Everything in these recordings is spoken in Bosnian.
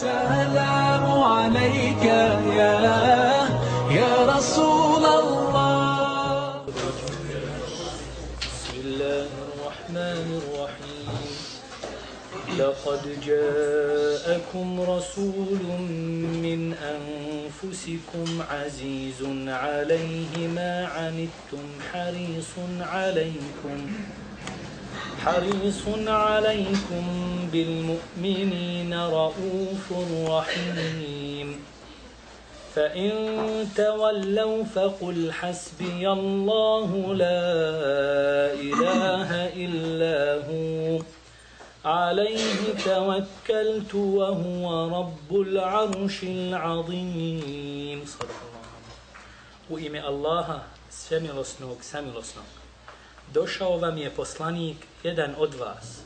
السلام عليك يا يا رسول الله. بسم الله الرحمن الرحيم لقد جاءكم رسول من أنفسكم عزيز عليه ما عنتم حريص عليكم. حريص عليكم بالمؤمنين رؤوف رحيم. فإن تولوا فقل حسبي الله لا إله إلا هو. عليه توكلت وهو رب العرش العظيم. صدق الله U ime Allaha, svemilosnog, samilosnog, došao vam je poslanik, jedan od vas.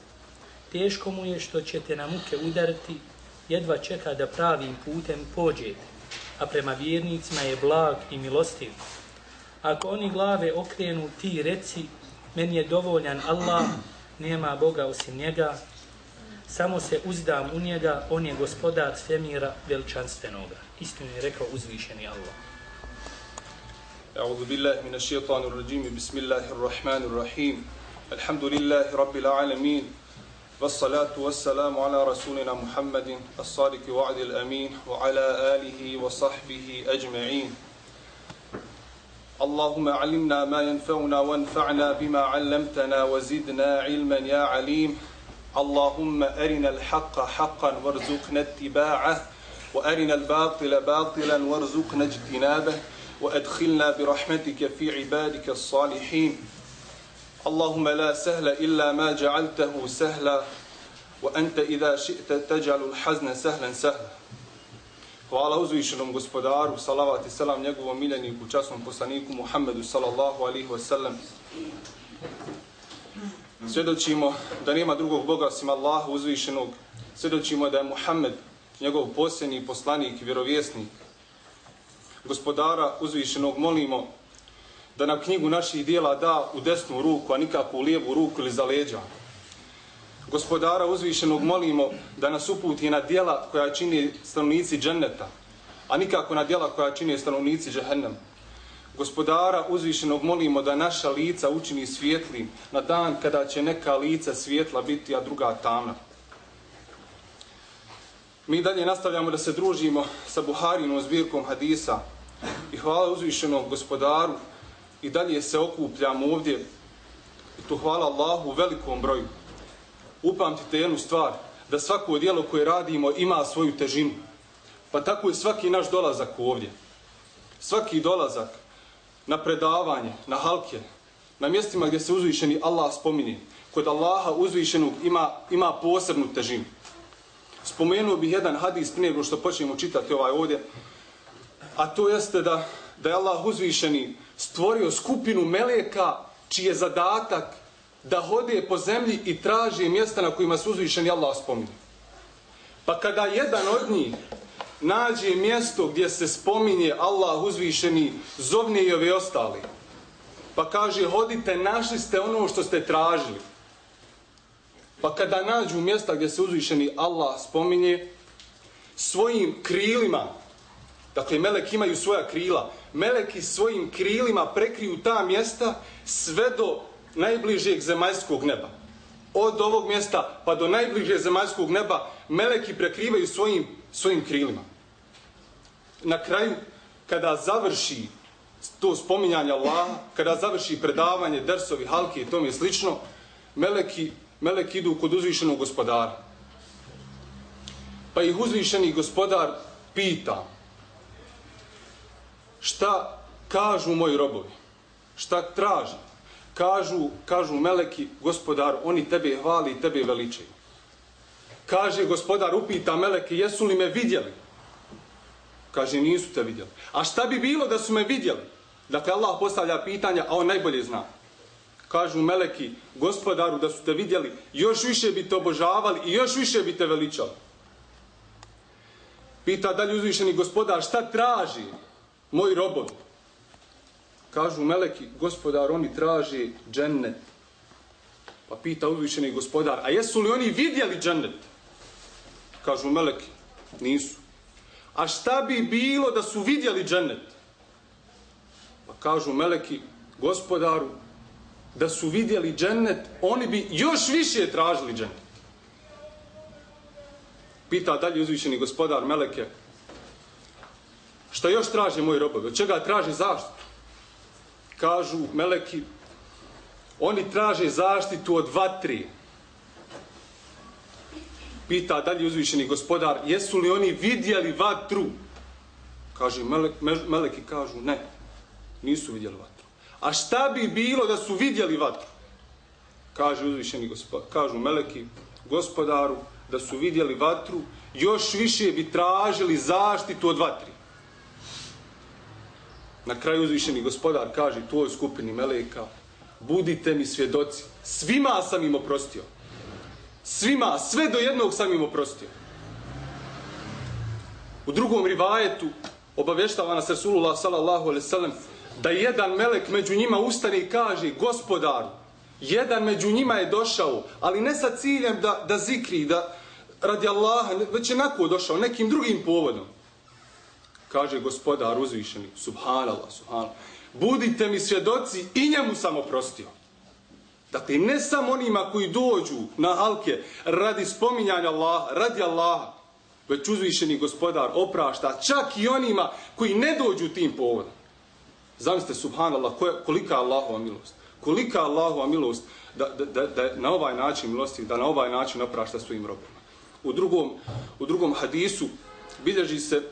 Teško mu je što ćete na muke udariti, jedva čeka da pravim putem pođete, a prema vjernicima je blag i milostiv. Ako oni glave okrenu, ti reci, meni je dovoljan Allah, nema Boga osim njega, samo se uzdam u njega, on je gospodar svemira veličanstvenoga. Istinu je rekao uzvišeni Allah. أعوذ بالله من الشيطان الرجيم. بسم الله الرحمن الرحيم. الحمد لله رب العالمين. والصلاة والسلام على رسولنا محمد الصادق وعد الأمين وعلى آله وصحبه أجمعين. اللهم علمنا ما ينفعنا وانفعنا بما علمتنا وزدنا علما يا عليم. اللهم أرنا الحق حقا وارزقنا اتباعه وأرنا الباطل باطلا وارزقنا اجتنابه. وأدخلنا برحمتك في عبادك الصالحين اللهم لا سهل إلا ما جعلته سهلا وأنت إذا شئت تجعل الحزن سهلا سهلا Hvala uzvišenom gospodaru, salavat i salam njegovom miljeniku, časnom poslaniku Muhammedu sallallahu alihi wasallam. Svjedočimo da nema drugog Boga osim Allaha uzvišenog. Svjedočimo da je Muhammed njegov posljednji poslanik i vjerovjesnik. Gospodara uzvišenog molimo da nam knjigu naših dijela da u desnu ruku, a nikako u lijevu ruku ili za leđa. Gospodara uzvišenog molimo da nas uputi na dijela koja čini stanovnici dženneta, a nikako na dijela koja čini stanovnici džehennem. Gospodara uzvišenog molimo da naša lica učini svijetlim na dan kada će neka lica svijetla biti, a druga tamna. Mi dalje nastavljamo da se družimo sa Buharinom zbirkom hadisa i hvala uzvišenom gospodaru i dalje se okupljamo ovdje i tu hvala Allahu u velikom broju. Upamtite jednu stvar, da svako dijelo koje radimo ima svoju težinu. Pa tako je svaki naš dolazak ovdje. Svaki dolazak na predavanje, na halke, na mjestima gdje se uzvišeni Allah spominje, kod Allaha uzvišenog ima, ima posebnu težinu. Spomenuo bih jedan hadis prije nego što počnemo čitati ovaj ovdje, a to jeste da, da je Allah uzvišeni stvorio skupinu meleka čiji je zadatak da hode po zemlji i traži mjesta na kojima se uzvišeni Allah spominje. Pa kada jedan od njih nađe mjesto gdje se spominje Allah uzvišeni, zovne i ove ostali. Pa kaže, hodite, našli ste ono što ste tražili. Pa kada nađu mjesta gdje se uzvišeni Allah spominje, svojim krilima, dakle, meleki imaju svoja krila, meleki svojim krilima prekriju ta mjesta sve do najbližeg zemaljskog neba. Od ovog mjesta pa do najbližeg zemaljskog neba meleki prekrivaju svojim, svojim krilima. Na kraju, kada završi to spominjanje Allaha, kada završi predavanje, dersovi, halki i tome slično, meleki, meleki idu kod uzvišenog gospodara. Pa ih uzvišeni gospodar pita šta kažu moji robovi, šta traži. Kažu, kažu meleki, gospodar, oni tebe hvali i tebe veličaju. Kaže gospodar, upita meleke, jesu li me vidjeli? Kaže, nisu te vidjeli. A šta bi bilo da su me vidjeli? Dakle, Allah postavlja pitanja, a on najbolje zna. Kažu meleki, gospodaru, da su te vidjeli, još više bi te obožavali i još više bi te veličali. Pita dalje uzvišeni gospodar, šta traži moji robovi? Kažu meleki, gospodar, oni traži džennet. Pa pita uvišeni gospodar, a jesu li oni vidjeli džennet? Kažu meleki, Nisu. A šta bi bilo da su vidjeli džennet? Pa kažu meleki, gospodaru, da su vidjeli džennet, oni bi još više tražili džennet. Pita dalje uzvišeni gospodar meleke, šta još traže moji robovi? Od čega traže zaštitu? Kažu meleki, oni traže zaštitu od vatri. Pita dalje uzvišeni gospodar, jesu li oni vidjeli vatru? Kaže, melek, meleki kažu, ne, nisu vidjeli vatru. A šta bi bilo da su vidjeli vatru? Kaže uzvišeni gospodar, kažu meleki, gospodaru, da su vidjeli vatru, još više bi tražili zaštitu od vatri. Na kraju uzvišeni gospodar kaže tvoj skupini meleka, budite mi svjedoci, svima sam im oprostio. Svima, sve do jednog sam im oprostio. U drugom rivajetu obavještava nas Rasulullah sallallahu alaihi sallam da jedan melek među njima ustane i kaže gospodaru, jedan među njima je došao, ali ne sa ciljem da, da zikri, da radi Allaha, već je nako došao nekim drugim povodom. Kaže gospodar uzvišeni, subhanallah, subhanallah, budite mi svjedoci i njemu sam oprostio. Dakle, ne samo onima koji dođu na halke radi spominjanja Allaha, radi Allaha, već uzvišeni gospodar oprašta čak i onima koji ne dođu tim povodom. Zamislite, subhanallah, koja, kolika je Allahova milost. Kolika je Allahova milost da, da, da, da na ovaj način milosti, da na ovaj način oprašta svojim robima. U drugom, u drugom hadisu bilježi se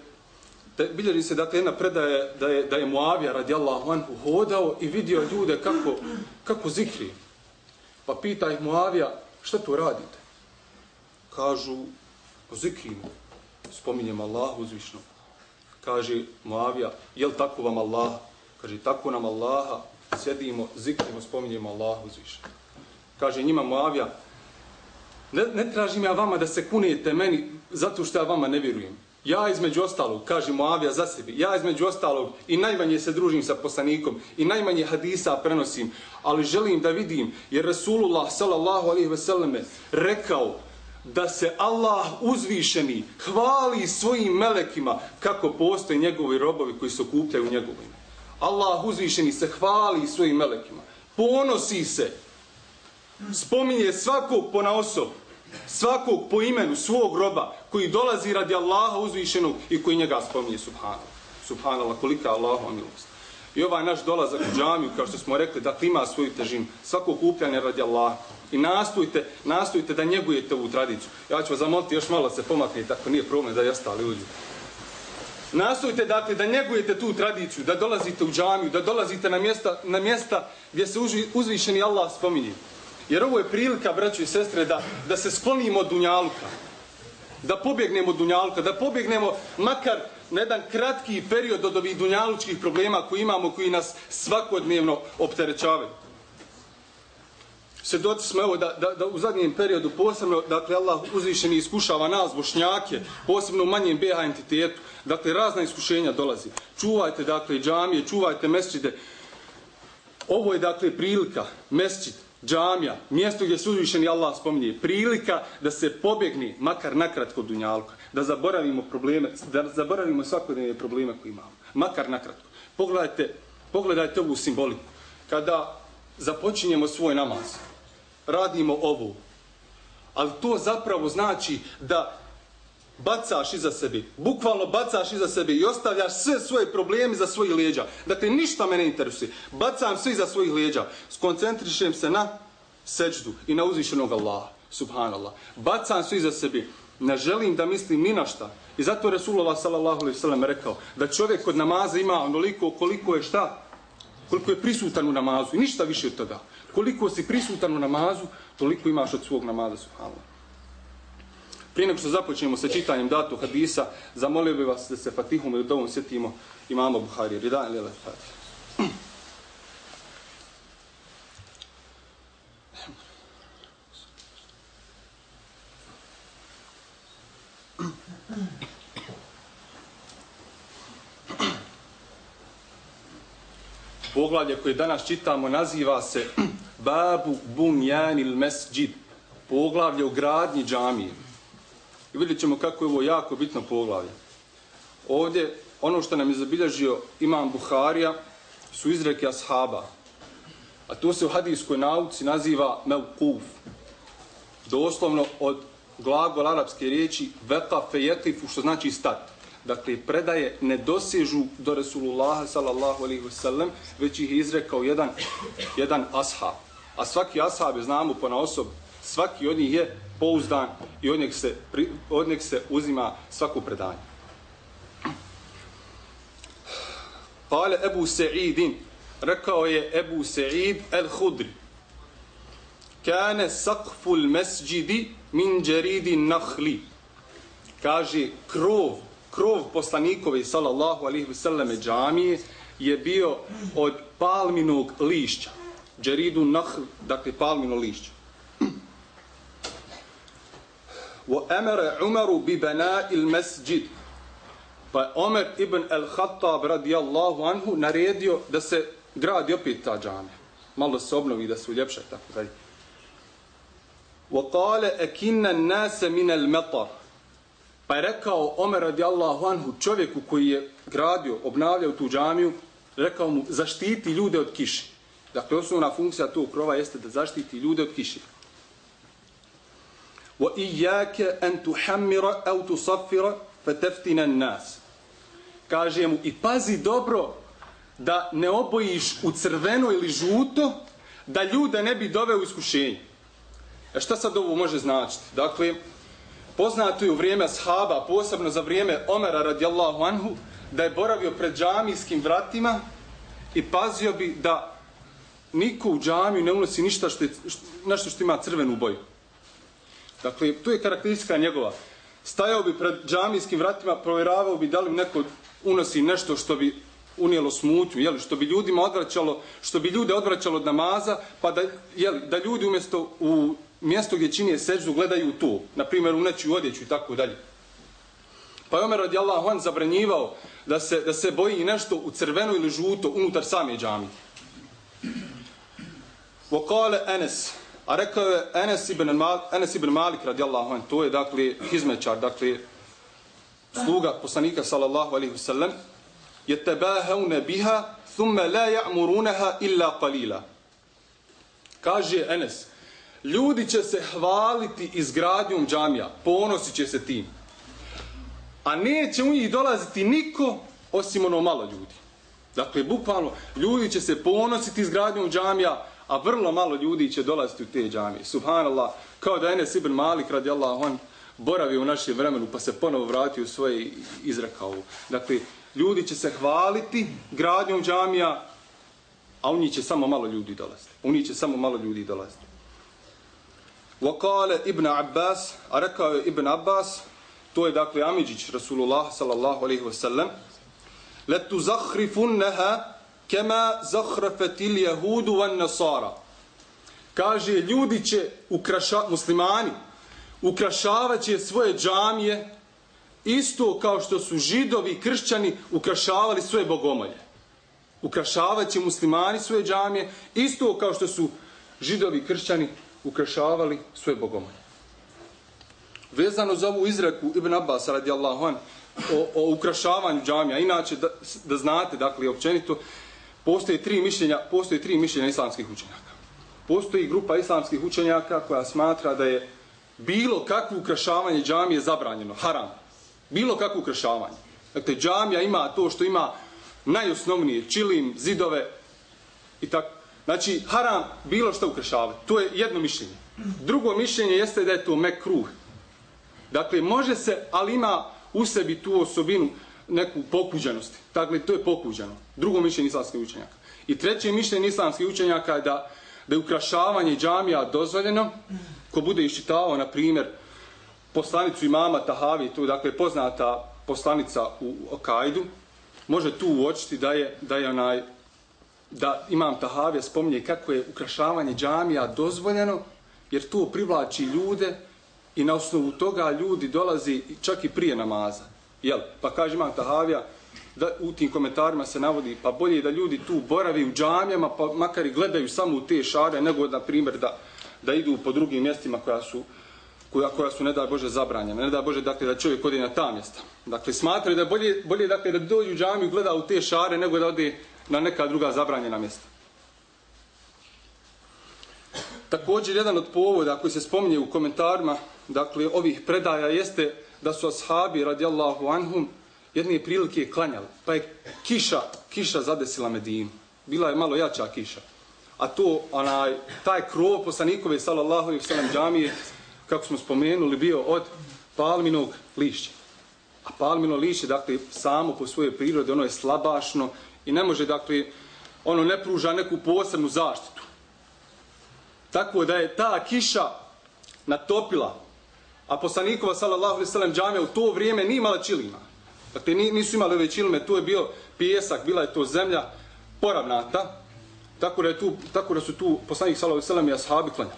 da, bilježi se dakle jedna predaje da je, da je Muavija radijallahu anhu hodao i vidio ljude kako, kako zikri. Pa pita ih Muavija, šta tu radite? Kažu, zikrimo, spominjem Allah uzvišno. Kaže Muavija, jel tako vam Allah? Kaže, tako nam Allaha, sjedimo, zikrimo, spominjemo Allah uzvišno. Kaže njima Muavija, ne, ne tražim ja vama da se kunijete meni zato što ja vama ne vjerujem. Ja između ostalog, kaže Moavija za sebi, ja između ostalog i najmanje se družim sa poslanikom i najmanje hadisa prenosim, ali želim da vidim, jer Rasulullah sallallahu alaihi ve selleme rekao da se Allah uzvišeni hvali svojim melekima kako postoje njegovi robovi koji se okupljaju u njegovim. Allah uzvišeni se hvali svojim melekima, ponosi se, spominje svakog po osob, svakog po imenu svog roba koji dolazi radi Allaha uzvišenog i koji njega spominje subhanallah. Subhanallah, kolika je Allahova milost. I ovaj naš dolazak u džamiju, kao što smo rekli, da ima svoju težinu. Svako kupljanje radi Allaha. I nastojte, nastojte da njegujete ovu tradiciju. Ja ću vas zamoliti još malo se pomakniti, ako nije problem da i ostali uđu. Nastojte dakle da njegujete tu tradiciju, da dolazite u džamiju, da dolazite na mjesta, na mjesta gdje se uzvišeni Allah spominje. Jer ovo je prilika, braćo i sestre, da, da se sklonimo od dunjaluka. Da pobjegnemo od dunjaluka, da pobjegnemo makar na jedan kratki period od ovih dunjalučkih problema koji imamo, koji nas svakodnevno opterećavaju. Svjedoci smo evo da, da, da u zadnjem periodu posebno, dakle, Allah uzvišeni iskušava nas, bošnjake, posebno u manjem BH entitetu. Dakle, razna iskušenja dolazi. Čuvajte, dakle, džamije, čuvajte mesčide. Ovo je, dakle, prilika, mesčid, džamija, mjesto gdje suzvišeni Allah spominje, prilika da se pobjegne, makar nakratko dunjalka, da zaboravimo probleme, da zaboravimo svakodnevne probleme koje imamo, makar nakratko. Pogledajte, pogledajte ovu simboliku. Kada započinjemo svoj namaz, radimo ovo, ali to zapravo znači da bacaš iza sebe, bukvalno bacaš iza sebe i ostavljaš sve svoje probleme za svoje leđa. Dakle, ništa me ne interesuje. Bacam sve iza svojih leđa. Skoncentrišem se na seđdu i na uzvišenog Allaha, subhanallah. Bacam sve iza sebe. Ne želim da mislim ni na šta. I zato je Resulullah sallallahu alaihi sallam rekao da čovjek kod namaza ima onoliko koliko je šta? Koliko je prisutan u namazu. I ništa više od toga. Koliko si prisutan u namazu, toliko imaš od svog namaza, subhanallah. Prije nego što započnemo sa čitanjem datu hadisa, zamolio bih vas da se Fatihom i dovom sjetimo imamo Buhari. Rida ili Fatih. Poglavlje koje danas čitamo naziva se Babu Bunjanil Mesđid. Poglavlje u gradnji džamije. I vidjet ćemo kako je ovo jako bitno poglavlje. Ovdje, ono što nam je zabilježio imam Buharija, su izreke ashaba. A to se u hadijskoj nauci naziva mevkuf. Doslovno od glagol arapske riječi veka fejetifu, što znači stat. Dakle, predaje ne dosežu do Resulullaha sallallahu alaihi wasallam, već ih je izrekao jedan, jedan ashab. A svaki ashab je znamo po na osob, svaki od njih je pouzdan i od njeg se, od njeg se uzima svako predanje. Kale Ebu Sa'idin, rekao je Ebu Sa'id el-Hudri, kane sakful mesđidi min džeridi nahli. Kaže, krov, krov poslanikove, sallallahu alihi vseleme, džamije, je bio od palminog lišća. Džeridu nahl, dakle palmino lišće. Wa amara Umaru bi bana'il masjid. Pa Omer ibn al-Khattab radijallahu anhu naredio da se gradi opet ta džamija. Malo se obnovi da se uljepša tako dalje. وقال اكن الناس من المطر pa je rekao Omer radijallahu anhu čovjeku koji je gradio, obnavljao tu džamiju, rekao mu zaštiti ljude od kiše. Dakle, osnovna funkcija tog krova jeste da zaštiti ljude od kiše. Wa iyyaka an tuhammira aw tusaffira fataftina an-nas. Kaže mu i pazi dobro da ne obojiš u crveno ili žuto da ljude ne bi doveo u iskušenje. E šta sad ovo može značiti? Dakle, poznato je u vrijeme shaba, posebno za vrijeme Omera radijallahu anhu, da je boravio pred džamijskim vratima i pazio bi da niko u džamiju ne unosi ništa što, je, nešto što ima crvenu boju. Dakle, tu je karakteristika njegova. Stajao bi pred džamijskim vratima, provjeravao bi da li neko unosi nešto što bi unijelo smutnju, jeli, što bi ljudima odvraćalo, što bi ljude odvraćalo od namaza, pa da, jeli, da ljudi umjesto u mjesto gdje činije seđu gledaju tu, na primjer u nečiju odjeću i tako dalje. Pa je Omer radijallahu an zabranjivao da se, da se boji nešto u crveno ili žuto unutar same džamije. Vokale Enes, a rekao je Enes ibn, Mal, Enes ibn Malik radijallahu an, to je dakle hizmečar, dakle sluga poslanika sallallahu alaihi wasallam, je tebahavne biha, thumme la ja'murunaha illa qalila. Kaže Enes, ljudi će se hvaliti izgradnjom džamija, ponosit će se tim. A neće u njih dolaziti niko osim ono malo ljudi. Dakle, bukvalno, ljudi će se ponositi izgradnjom džamija, a vrlo malo ljudi će dolaziti u te džamije. Subhanallah, kao da Enes ibn Malik radijallahu an boravi u našem vremenu pa se ponovo vratio u svoje izrekao. Dakle, ljudi će se hvaliti gradnjom džamija, a u njih će samo malo ljudi dolaziti. U njih će samo malo ljudi dolaziti. Wakale Ibn Abbas, a rekao je Ibn Abbas, to je dakle Amidžić Rasulullah sallallahu alaihi wasallam, letu zahrifunneha kema zahrafetil jehudu van nasara. Kaže, ljudi će ukraša, muslimani, ukrašavat će svoje džamije isto kao što su židovi i kršćani ukrašavali svoje bogomolje. Ukrašavat će muslimani svoje džamije isto kao što su židovi i kršćani ukrašavali svoje bogomolje. Vezano za ovu izreku Ibn Abbas radijallahu an o, o ukrašavanju džamija, inače da, da znate, dakle, općenito, postoje tri mišljenja, postoje tri mišljenja islamskih učenjaka. Postoji grupa islamskih učenjaka koja smatra da je bilo kakvo ukrašavanje džamije zabranjeno, haram. Bilo kakvo ukrašavanje. Dakle, džamija ima to što ima najosnovnije, čilim, zidove i tako. Znači, haram bilo što ukrašavati. To je jedno mišljenje. Drugo mišljenje jeste da je to mekruh. Dakle, može se, ali ima u sebi tu osobinu neku pokuđanosti. Dakle, to je pokuđano. Drugo mišljenje islamskih učenjaka. I treće mišljenje islamskih učenjaka je da, da je ukrašavanje džamija dozvoljeno. Ko bude iščitavao, na primjer, poslanicu imama Tahavi, tu dakle poznata poslanica u Okajdu, može tu uočiti da je, da je onaj da imam Tahavija spominje kako je ukrašavanje džamija dozvoljeno, jer to privlači ljude i na osnovu toga ljudi dolazi čak i prije namaza. Jel? Pa kaže imam Tahavija, da u tim komentarima se navodi, pa bolje da ljudi tu boravi u džamijama, pa makar i gledaju samo u te šare, nego, na primjer, da, da idu po drugim mjestima koja su koja, koja su, ne da Bože, zabranjena. Ne da Bože, dakle, da čovjek ode na ta mjesta. Dakle, smatraju da je bolje, bolje dakle, da dođu u džamiju gleda u te šare nego da ode na neka druga zabranjena mjesta. Također, jedan od povoda koji se spominje u komentarima, dakle, ovih predaja jeste da su ashabi, radijallahu anhum, jedne prilike klanjali. Pa je kiša, kiša zadesila Medinu. Bila je malo jača kiša. A to, onaj, taj krov poslanikove, sallallahu alaihi sallam, džamije, kako smo spomenuli, bio od palminog lišća. A palmino lišće, dakle, samo po svojoj prirodi, ono je slabašno i ne može, dakle, ono ne pruža neku posebnu zaštitu. Tako da je ta kiša natopila, a poslanikova, sallallahu alaihi sallam, džamija u to vrijeme nije imala čilima. Dakle, nisu imali ove čilme, tu je bio pijesak, bila je to zemlja poravnata, tako da, je tu, tako da su tu poslanik, sallallahu alaihi sallam, i ashabi klanjali.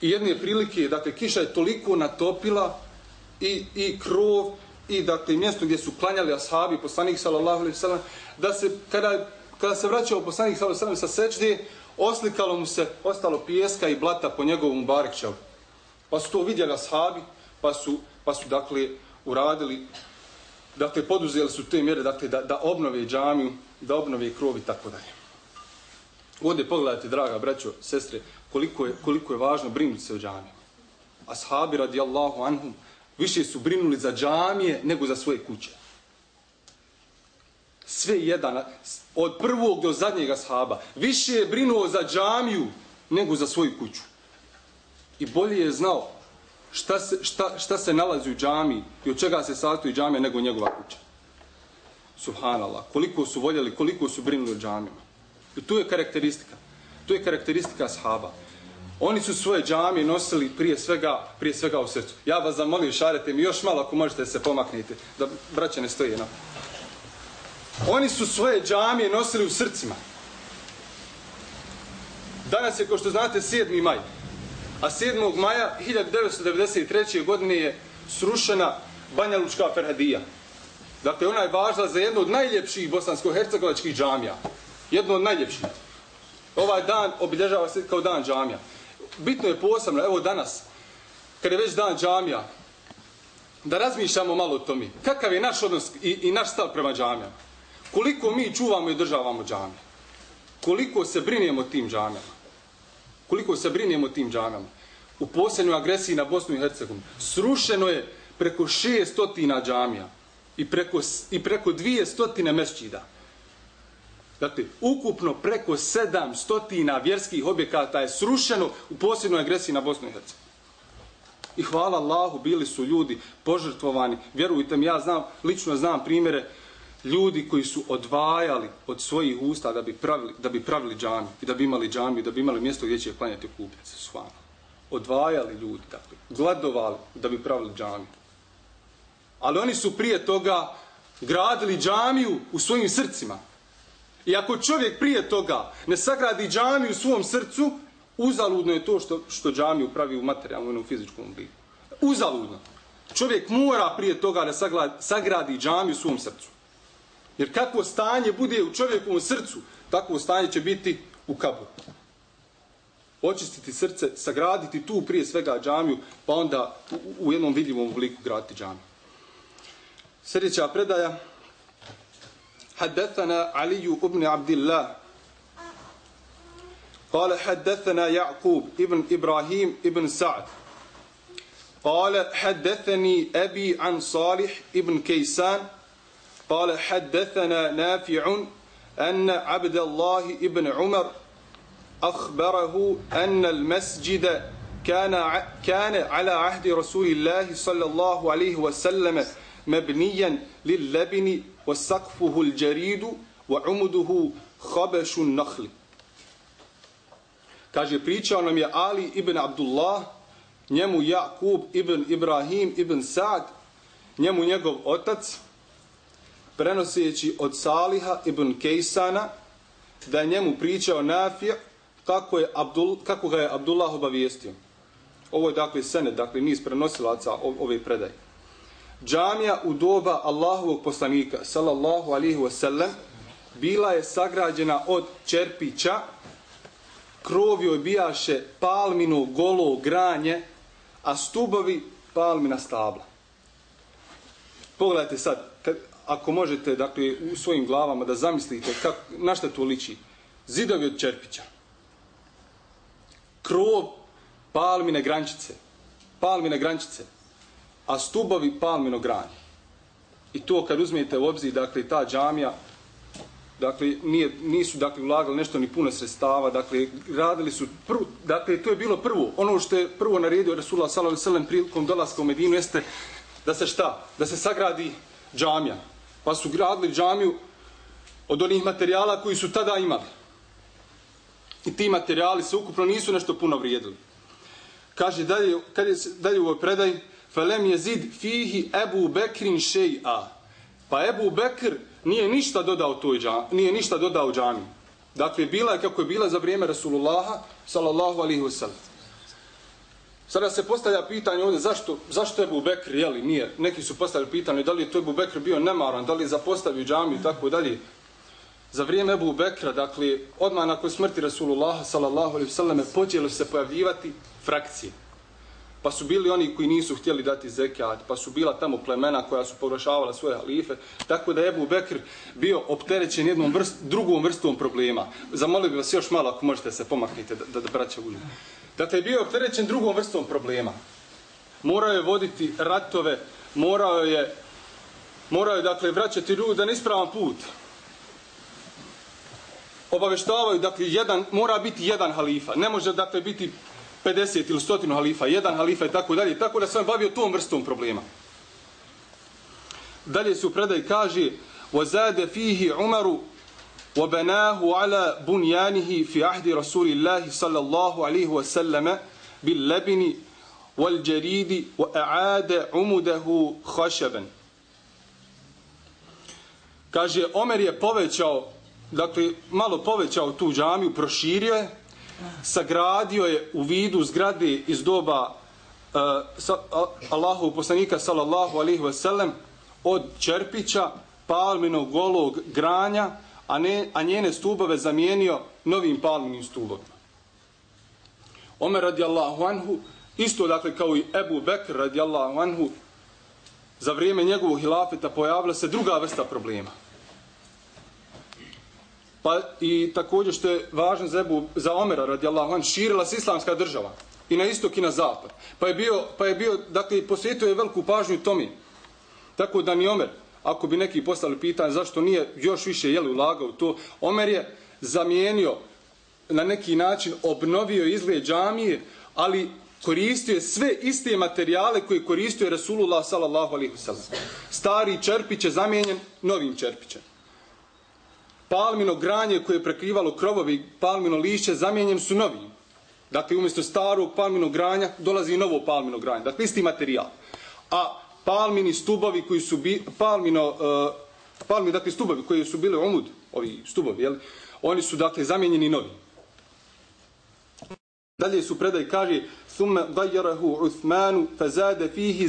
I jedne prilike, dakle, kiša je toliko natopila i, i krov, i dakle, mjesto gdje su klanjali ashabi, poslanik, sallallahu alaihi sallam, da se, kada, kada se vraćao poslanik, sallallahu alaihi sallam, sa sečde, oslikalo mu se, ostalo pijeska i blata po njegovom barikćavu. Pa su to vidjeli ashabi, pa su, pa su dakle, uradili, dakle, poduzeli su te mjere, dakle, da, da obnove džamiju, da obnove krov i tako dalje. Ovdje pogledajte, draga braćo, sestre, koliko je, koliko je važno brinuti se o džamiju. Ashabi radijallahu anhum više su brinuli za džamije nego za svoje kuće. Sve jedan, od prvog do zadnjeg ashaba, više je brinuo za džamiju nego za svoju kuću. I bolje je znao šta se, šta, šta se nalazi u džami i od čega se sastoji džamija nego njegova kuća. Subhanallah, koliko su voljeli, koliko su brinuli o džamijama. I tu je karakteristika. To je karakteristika sahaba. Oni su svoje džamije nosili prije svega, prije svega u srcu. Ja vas zamolim, šarete mi još malo ako možete se pomaknite, da braće ne stoji. No. Oni su svoje džamije nosili u srcima. Danas je, kao što znate, 7. maj. A 7. maja 1993. godine je srušena Banja Lučka Ferhadija. Dakle, ona je važna za jednu od najljepših bosansko-hercegovačkih džamija. Jednu od najljepših. Ovaj dan obilježava se kao dan džamija. Bitno je posebno, evo danas, kad je već dan džamija, da razmišljamo malo o tome. Kakav je naš odnos i, i naš stav prema džamijama? Koliko mi čuvamo i državamo džamije? Koliko se brinemo tim džamijama? Koliko se brinemo tim džamijama? U posljednjoj agresiji na Bosnu i Hercegovinu srušeno je preko 600 džamija i preko, i preko 200 mesčida. Dakle, ukupno preko 700 vjerskih objekata je srušeno u posljednoj agresiji na Bosnu i Hercegovinu. I hvala Allahu, bili su ljudi požrtvovani. Vjerujte mi, ja znam, lično znam primjere ljudi koji su odvajali od svojih usta da bi pravili, da bi pravili džami i da bi imali džami, da bi imali mjesto gdje će klanjati okupljati se. Hvala. Odvajali ljudi, dakle, gladovali da bi pravili džami. Ali oni su prije toga gradili džamiju u svojim srcima. I ako čovjek prije toga ne sagradi džamiju u svom srcu, uzaludno je to što, što džamiju pravi u materijalnom i fizičkom obliku. Uzaludno. Čovjek mora prije toga da sagradi džamiju u svom srcu. Jer kakvo stanje bude u čovjekovom srcu, takvo stanje će biti u kabu. Očistiti srce, sagraditi tu prije svega džamiju, pa onda u, u jednom vidljivom obliku graditi džamiju. Sljedeća predaja. حدثنا علي بن عبد الله قال حدثنا يعقوب ابن إبراهيم ابن سعد قال حدثني أبي عن صالح ابن كيسان قال حدثنا نافع أن عبد الله ابن عمر أخبره أن المسجد كان كان على عهد رسول الله صلى الله عليه وسلم مبنيا للبن وسقفه الجريد وعمده خبش النخل. Kaže, pričao nam je Ali ibn Abdullah, njemu Jakub ibn Ibrahim ibn Sa'd, njemu njegov otac, prenoseći od Saliha ibn Kejsana, da je njemu pričao Nafija kako, je Abdul, kako ga je Abdullah obavijestio. Ovo je dakle sened, dakle niz prenosilaca ove predaje. Džamija u doba Allahovog poslanika, sallallahu alihi wasallam, bila je sagrađena od čerpića, krov joj bijaše palmino golo granje, a stubovi palmina stabla. Pogledajte sad, kad, ako možete dakle, u svojim glavama da zamislite kak, na šta to liči. Zidovi od čerpića. Krov palmine grančice. Palmine grančice. A stubovi palmino granje. I to kad uzmete u obzir, dakle, ta džamija, dakle, nije, nisu, dakle, ulagali nešto ni puno sredstava, dakle, radili su, prvo, dakle, to je bilo prvo, ono što je prvo naredio Rasulullah sallallahu alejhi ve sellem prilikom dolaska u Medinu jeste da se šta? Da se sagradi džamija. Pa su gradili džamiju od onih materijala koji su tada imali. I ti materijali se ukupno nisu nešto puno vrijedili. Kaže dalje, kad je dalje u ovoj predaj, Felem je zid fihi Ebu Bekrin šeja. Pa Ebu Bekr nije ništa dodao toj džami, nije ništa dodao džami. Dakle, bila je kako je bila za vrijeme Rasulullaha, sallallahu alihi wasallam. Sada se postavlja pitanje ovdje zašto, zašto je Bekr, jeli, nije. Neki su postavili pitanje da li je to Bubekr bio nemaran, da li je zapostavio džamiju i tako dalje. Za vrijeme Ebu Bekra, dakle, odmah nakon smrti Rasulullah sallallahu alaihi vseleme, počeli se pojavljivati frakcije. Pa su bili oni koji nisu htjeli dati zekat, pa su bila tamo plemena koja su pogrošavala svoje halife, tako da je Ebu Bekr bio opterećen jednom vrst, drugom vrstom problema. Zamolio bih vas još malo ako možete se pomaknite da, da, da braća uđu Dakle, bio opterećen drugom vrstom problema. Morao je voditi ratove, morao je, morao je dakle, vraćati ljudi na ispravan put. Obaveštavaju, dakle, jedan, mora biti jedan halifa. Ne može, dakle, biti 50 ili 100 halifa, jedan halifa i tako dalje. Tako da sam bavio tom vrstom problema. Dalje su predaj kaže وَزَادَ فِيهِ عُمَرُ وبناه على بنيانه في عهد رسول الله صلى الله عليه وسلم باللبن والجريد وأعاد عمده خشبا kaže Omer je povećao dakle malo povećao tu džamiju proširio je sagradio je u vidu zgrade iz doba uh, sa, Allahu poslanika sallallahu alejhi ve sellem od čerpića palminog golog granja a, ne, a njene stubove zamijenio novim palminim stubovima. Omer radijallahu anhu, isto dakle kao i Ebu Bekr radijallahu anhu, za vrijeme njegovog hilafeta pojavila se druga vrsta problema. Pa i također što je važno za, Ebu, za Omera radijallahu anhu, širila se islamska država i na istok i na zapad. Pa je bio, pa je bio dakle, posvijetio je veliku pažnju tomi. Tako da ni Omer, ako bi neki postali pitanje zašto nije još više jeli ulagao to, Omer je zamijenio na neki način obnovio izgled džamije, ali koristio je sve iste materijale koje koristio je Rasulullah sallallahu alaihi wasallam. Stari čerpić je zamijenjen novim čerpićem. Palmino granje koje je prekrivalo krovovi, palmino lišće, zamijenjen su novim. Dakle, umjesto starog palminog granja dolazi novo palmino granje. Dakle, isti materijal. A palmini stubovi koji su bi, palmino, uh, palmini, dakle, stubovi koji su bili omud, ovi stubovi, jel? oni su, dakle, zamijenjeni novi. Dalje su predaj kaže ثم غيره عثمان فزاد فيه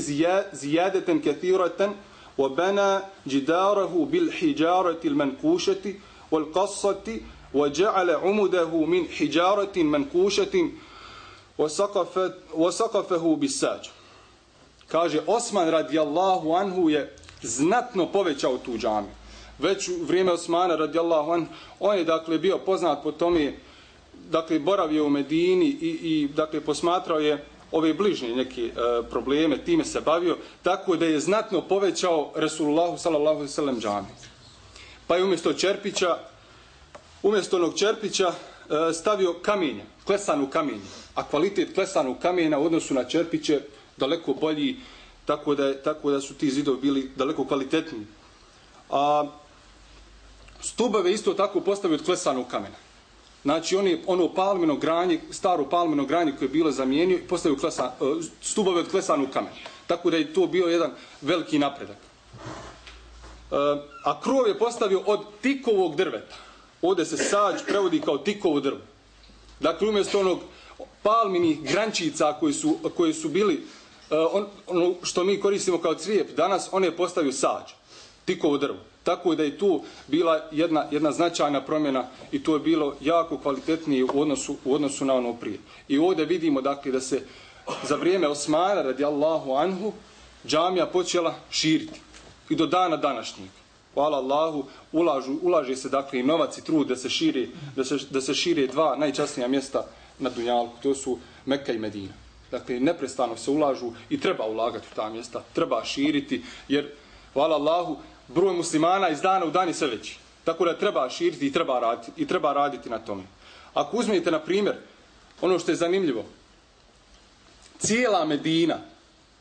زيادة كثيرة وبنى جداره بالحجارة المنقوشة والقصة وجعل عمده من حجارة منقوشة وسقفت وسقفه بالساج kaže Osman radijallahu anhu je znatno povećao tu džamiju. Već u vrijeme Osmana radijallahu anhu, on je dakle bio poznat po tome, dakle boravio u Medini i, i dakle posmatrao je ove bližnje neke e, probleme, time se bavio, tako da je znatno povećao Resulullahu sallallahu sallam džamiju. Pa je umjesto Čerpića, umjesto onog Čerpića e, stavio kamenje, klesanu kamenje. A kvalitet klesanog kamenja u odnosu na Čerpiće daleko bolji, tako da, tako da su ti zidovi bili daleko kvalitetniji. A stubove isto tako postavio od klesanog kamena. Znači oni ono palmino granje, staro palmino granje koje je bilo zamijenio i postavio klesa, e, stubove od klesanog kamena. Tako da je to bio jedan veliki napredak. E, a krov je postavio od tikovog drveta. Ovdje se sađ prevodi kao tikovo drvo. Dakle, umjesto onog palminih grančica koji su, koji su bili Eh, on, ono što mi koristimo kao crijep, danas on je postavio sađ, tikovo drvo. Tako da je tu bila jedna, jedna značajna promjena i to je bilo jako kvalitetnije u odnosu, u odnosu na ono prije. I ovdje vidimo dakle da se za vrijeme Osmana radijallahu anhu džamija počela širiti. I do dana današnjeg. Hvala Allahu, ulažu, ulaže se dakle i novac i trud da se širi, da se, da se šire dva najčasnija mjesta na Dunjalku. To su Mekka i Medina. Dakle, neprestano se ulažu i treba ulagati u ta mjesta. Treba širiti, jer, hvala Allahu, broj muslimana iz dana u dan je sve veći. Tako da treba širiti i treba raditi, i treba raditi na tome. Ako uzmete, na primjer, ono što je zanimljivo, cijela Medina,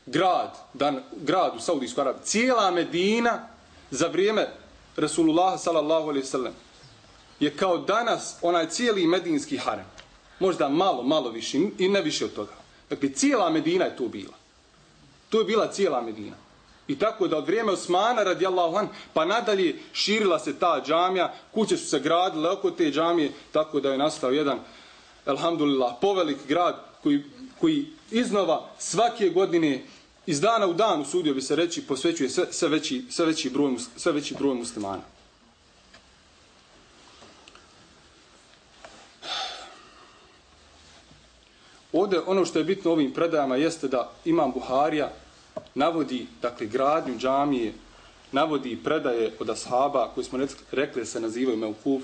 grad, dan, grad u Saudijskoj Arabiji, cijela Medina za vrijeme Rasulullah sallallahu alaihi sallam je kao danas onaj cijeli medinski harem. Možda malo, malo više i ne više od toga. Dakle, cijela Medina je tu bila. Tu je bila cijela Medina. I tako da od vrijeme Osmana radijallahu an, pa nadalje širila se ta džamija, kuće su se gradile oko te džamije, tako da je nastao jedan, alhamdulillah, povelik grad koji, koji iznova svake godine iz dana u dan, usudio bi se reći, posvećuje sve, sve, veći, sve, veći, broj, sve veći broj muslimana. Ovdje ono što je bitno ovim predajama jeste da imam Buharija navodi, dakle, gradnju džamije, navodi predaje od ashaba, koji smo rekli se nazivaju Meukuf,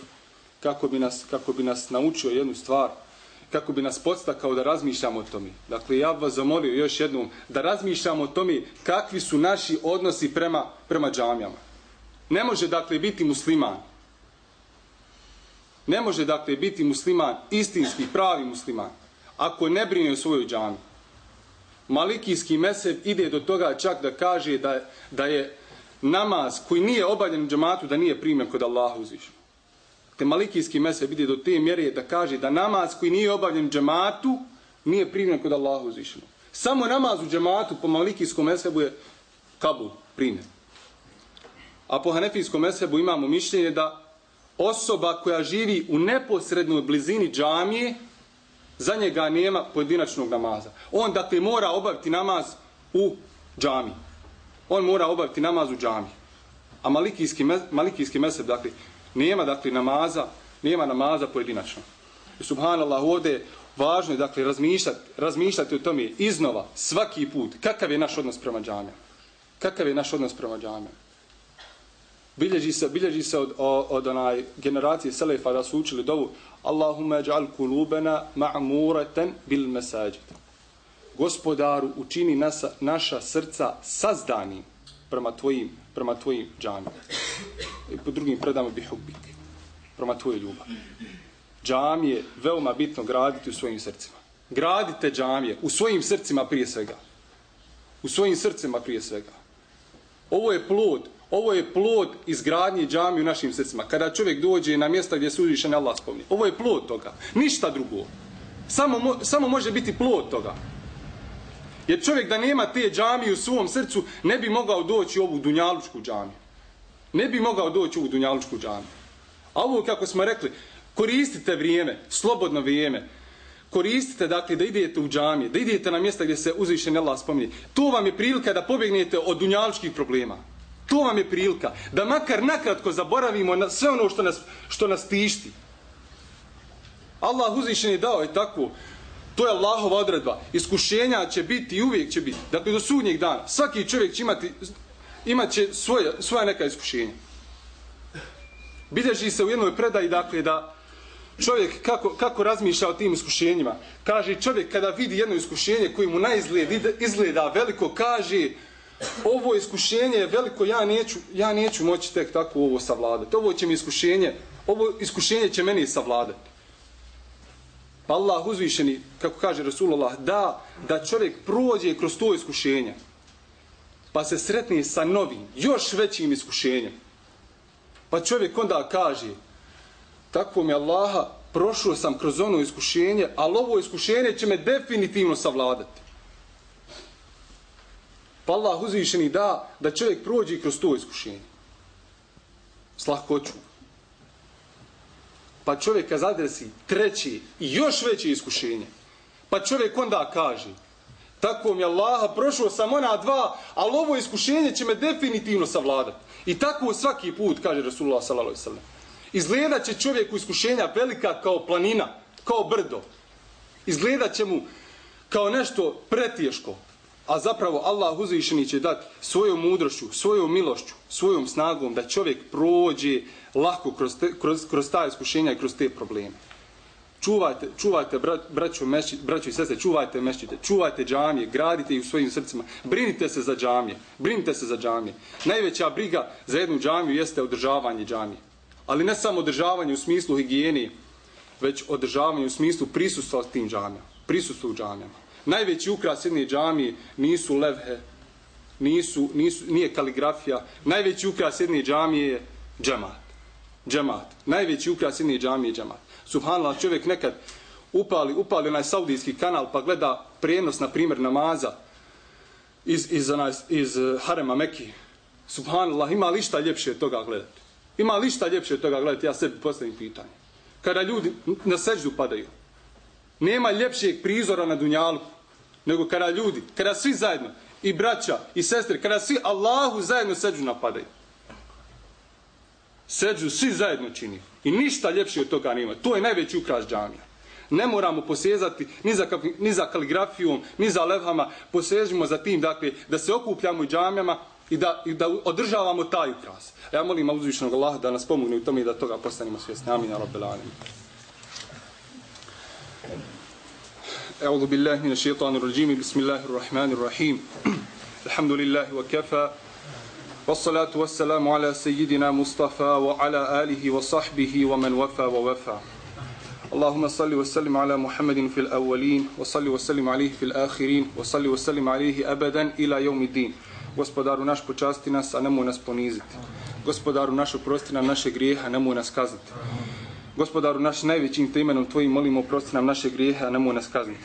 kako bi nas, kako bi nas naučio jednu stvar – kako bi nas podstakao da razmišljamo o tome. Dakle, ja vas zamolio još jednom da razmišljamo o tome kakvi su naši odnosi prema, prema džamijama. Ne može, dakle, biti musliman. Ne može, dakle, biti musliman, istinski, pravi musliman, ako ne brine o svojoj džami. Malikijski meseb ide do toga čak da kaže da, da je namaz koji nije obavljen u džamatu, da nije primjen kod Allaha uzvišen te malikijski meseb ide do te mjere da kaže da namaz koji nije obavljen džamatu nije primjen kod Allaha uzvišeno. Samo namaz u džematu po malikijskom mesebu je kabul, primjen. A po hanefijskom mesebu imamo mišljenje da osoba koja živi u neposrednoj blizini džamije, za njega nema pojedinačnog namaza. On dakle mora obaviti namaz u džami. On mora obaviti namaz u džami. A malikijski, malikijski meseb, dakle, nema dakle namaza, nema namaza pojedinačno. I subhanallah ovdje važno je dakle razmišljati, razmišljati o tome iznova, svaki put, kakav je naš odnos prema džamijama. Kakav je naš odnos prema džamijama. Bilježi se, bilježi se od, od, od onaj generacije Selefa da su učili dovu Allahumma ja'al kulubena ma'mureten bil masajid. Gospodaru, učini nasa, naša srca sazdanim prema tvojim, prema tvojim džamijama i po drugim predama bi ubik. prema tvojoj ljubavi. Džamije veoma bitno graditi u svojim srcima. Gradite džamije u svojim srcima prije svega. U svojim srcima prije svega. Ovo je plod, ovo je plod izgradnje džamije u našim srcima. Kada čovjek dođe na mjesta gdje se uzvišen Allah spomni. Ovo je plod toga. Ništa drugo. Samo, samo može biti plod toga. Jer čovjek da nema te džamije u svom srcu ne bi mogao doći u ovu dunjalučku džamiju ne bi mogao doći u Dunjalučku džamiju. A ovo, kako smo rekli, koristite vrijeme, slobodno vrijeme, koristite, dakle, da idete u džamije, da idete na mjesta gdje se uzvišen Allah spominje. To vam je prilika da pobjegnete od dunjalučkih problema. To vam je prilika da makar nakratko zaboravimo na sve ono što nas, što nas tišti. Allah uzvišen je dao je tako. To je Allahova odredba. Iskušenja će biti i uvijek će biti. Dakle, do sudnjeg dana. Svaki čovjek će imati imat će svoje, svoja neka iskušenja. Bilježi se u jednoj predaji, dakle, da čovjek kako, kako razmišlja o tim iskušenjima. Kaže, čovjek kada vidi jedno iskušenje koje mu na izgled izgleda veliko, kaže, ovo iskušenje je veliko, ja neću, ja neću moći tek tako ovo savladati. Ovo će mi iskušenje, ovo iskušenje će meni savladati. Pa Allah uzvišeni, kako kaže Rasulullah, da, da čovjek prođe kroz to iskušenje pa se sretni sa novim, još većim iskušenjem. Pa čovjek onda kaže, tako mi Allaha, prošao sam kroz ono iskušenje, ali ovo iskušenje će me definitivno savladati. Pa Allah uzvišeni da, da čovjek prođe kroz to iskušenje. S lahkoću. Pa čovjeka zadresi treći i još veće iskušenje. Pa čovjek onda kaže, tako mi Allaha, prošao sam ona dva, ali ovo iskušenje će me definitivno savladati. I tako svaki put, kaže Rasulullah sallallahu alaihi Izgleda će čovjek iskušenja velika kao planina, kao brdo. Izgledat će mu kao nešto pretješko, a zapravo Allah uzvišeni će dati svojom mudrošću, svojom milošću, svojom snagom da čovjek prođe lako kroz, te, kroz, kroz ta iskušenja i kroz te probleme. Čuvajte, čuvajte bra, braćo, mešći, braćo i sestre, čuvajte mešćite, čuvajte džamije, gradite ih u svojim srcima, brinite se za džamije, brinite se za džamije. Najveća briga za jednu džamiju jeste održavanje džamije. Ali ne samo održavanje u smislu higijene, već održavanje u smislu prisustva tim džamijama, prisustva u džamijama. Najveći ukras jedne džamije nisu levhe, nisu, nisu, nije kaligrafija. Najveći ukras jedne džamije je džemat. Džemat. Najveći ukras jedne džamije je džemat. Subhanallah, čovjek nekad upali, upali onaj saudijski kanal pa gleda prijenos, na primjer, namaza iz, iz, onaj, iz eh, Harema Meki. Subhanallah, ima li šta ljepše od toga gledati? Ima li šta ljepše od toga gledati? Ja sebi postavim pitanje. Kada ljudi na seždu padaju, nema ljepšeg prizora na dunjalu nego kada ljudi, kada svi zajedno, i braća, i sestre, kada svi Allahu zajedno seđu napadaju. Seđu svi zajedno čini. I ništa ljepše od toga nema. To je najveći ukras džamija. Ne moramo posezati ni za, ni za kaligrafijom, ni za levhama. Posežimo za tim, dakle, da se okupljamo i džamijama i da, i da održavamo taj ukras. Ja molim uzvišnog Allaha da nas pomogne u tome i da toga postanemo svjesni. Amin, ja أعوذ بالله من الشيطان الرجيم. بسم الله الرحمن الرحيم. الحمد لله وكفى. والصلاة والسلام على سيدنا مصطفى وعلى آله وصحبه ومن وفى ووفى. اللهم صل وسلم على محمد في الأولين وصل وسلم عليه في الآخرين وصل وسلم عليه أبدا إلى يوم الدين. Gospodaru naš počasti nas, a nemoj nas poniziti. Gospodaru naš oprosti nam naše grijehe, a nemoj nas kazniti. Gospodaru naš najvećim te imenom tvojim molimo oprosti nam naše grijehe, a nemoj nas kazniti.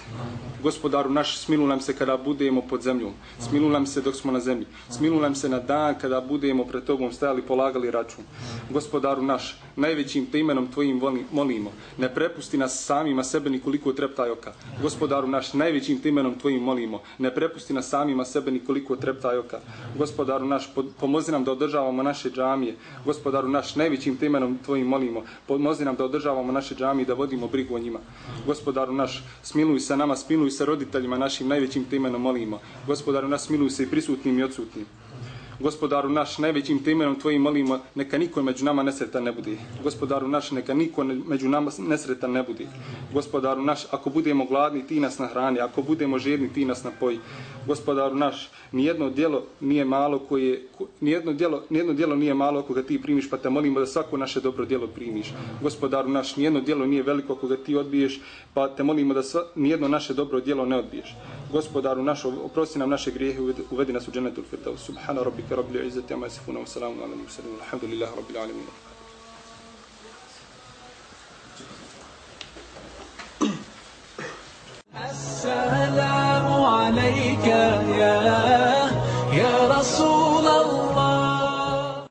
Gospodaru naš, smilu nam se kada budemo pod zemljom. Smilu nam se dok smo na zemlji. Smilu nam se na dan kada budemo pred tobom stajali polagali račun. Gospodaru naš, najvećim te imenom tvojim molimo. Ne prepusti nas samima sebe nikoliko treptaj oka. Gospodaru naš, najvećim te imenom tvojim molimo. Ne prepusti nas samima sebe nikoliko treptaj oka. Gospodaru naš, pomozi nam da održavamo naše džamije. Gospodaru naš, najvećim te imenom tvojim molimo. Pomozi nam da održavamo naše džamije i da vodimo brigu o njima. Gospodaru naš, smiluj se nama, smiluj smiluj se roditeljima našim najvećim temenom molimo. Gospodaru nas smiluj se i prisutnim i odsutnim. Gospodaru naš, najvećim temenom tvojim molimo, neka niko među nama nesretan ne bude. Gospodaru naš, neka niko među nama nesretan ne bude. Gospodaru naš, ako budemo gladni, ti nas nahrani. Ako budemo žedni, ti nas napoji. Gospodaru naš, nijedno djelo nije malo koje, nijedno djelo, nijedno djelo nije malo koga ti primiš, pa te molimo da svako naše dobro djelo primiš. Gospodaru naš, nijedno djelo nije veliko koga ti odbiješ, pa te molimo da sva, nijedno naše dobro djelo ne odbiješ. Gospodaru naš, oprosti nam naše grijehe, uvedi nas u dženetul firdaus. Subhana rabbika ربك رب العزة عما يصفون والسلام على المرسلين. والحمد لله رب العالمين. السلام عليك يا يا رسول الله.